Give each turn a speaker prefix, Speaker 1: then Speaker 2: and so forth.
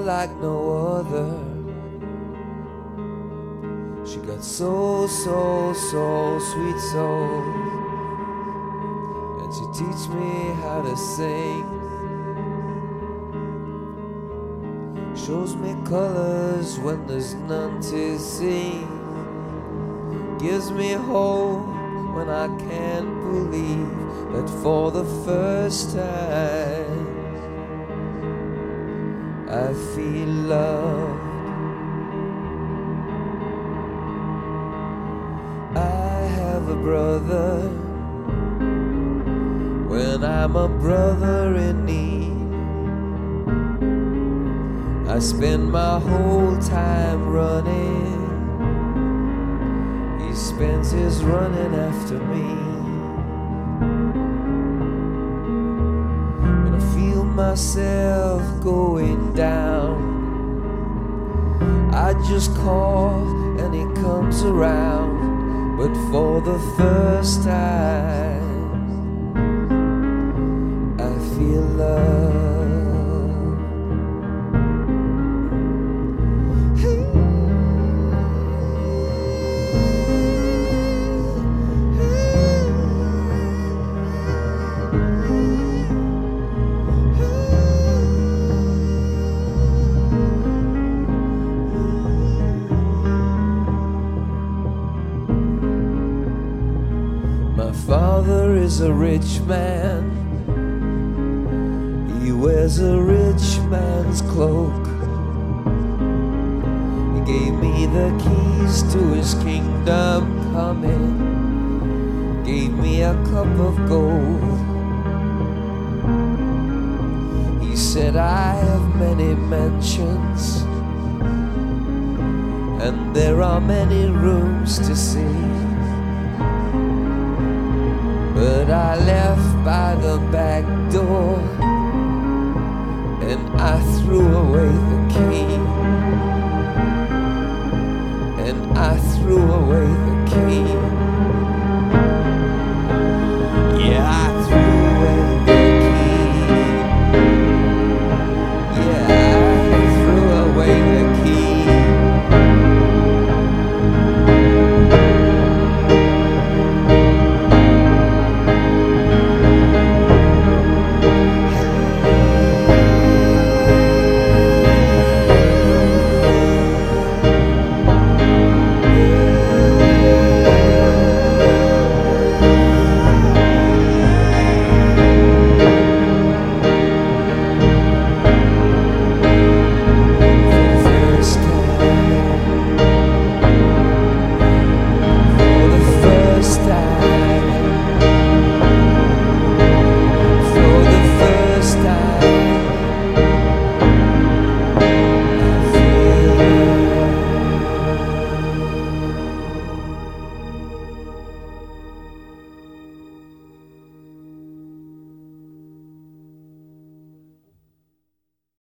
Speaker 1: like no other. She got so, so, so sweet soul. And she teach me how to sing. Shows me colors when there's none to see. Gives me hope when I can't believe that for the first time I feel loved. I have a brother when I'm a brother in need. I spend my whole time running. He spends his running after me. Myself going down. I just call and it comes around. But for the first time, My father is a rich man. He wears a rich man's cloak. He gave me the keys to his kingdom coming. Gave me a cup of gold. He said, I have many mansions. And there are many rooms to see. I left by the back door and I threw away the key. And I threw away the key.